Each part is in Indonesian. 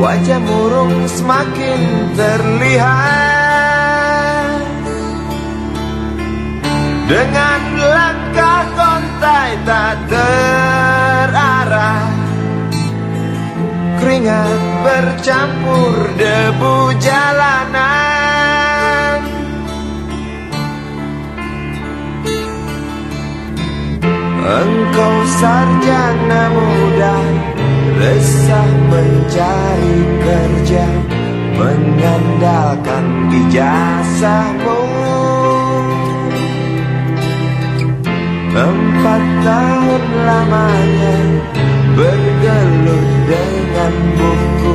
Wajah murung semakin terlihat. Dengan langkah kontai tak terarah Keringat bercampur debu jalanan. Engkau sarjana muda Resah mencari kerja Mengandalkan ijazahmu Empat tahun lamanya Bergelut dengan buku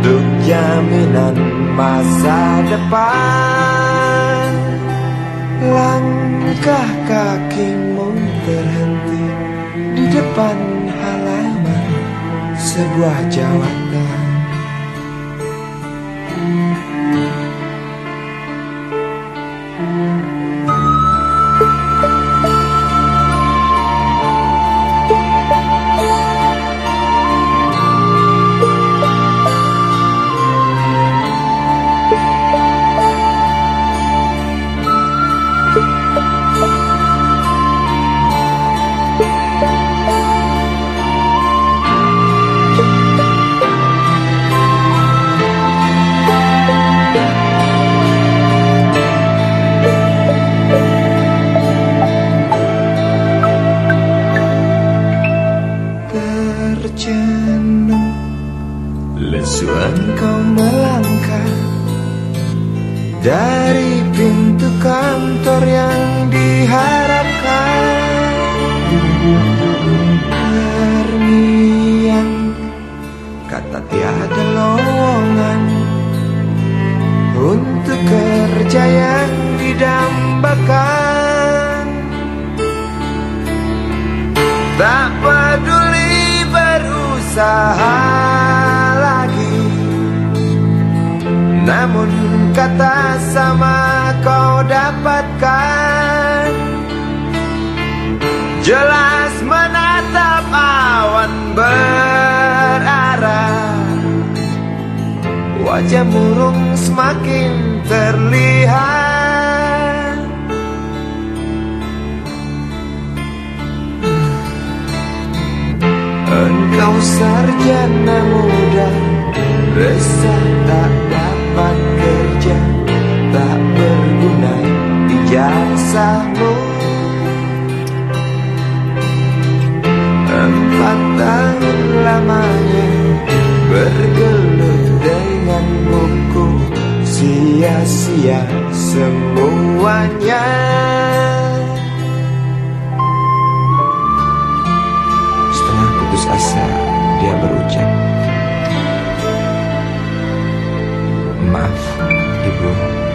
Untuk jaminan masa depan. Langkah kakimu terhenti Di depan sebuah jawatan terjenuh Lesu engkau melangkah Dari pintu kantor yang diharapkan. Terniang Kata tiada lowongan. Untuk kerja yang didambakan. Tak peduli berusaha lagi. Namun kata sama kau dapatkan. Jelas menatap awan berarah. Wajah murung semakin terlihat Resah tak dapat kerja Tak berguna ijazahmu Empat tahun lamanya Bergelut dengan buku Sia-sia semuanya 你不？用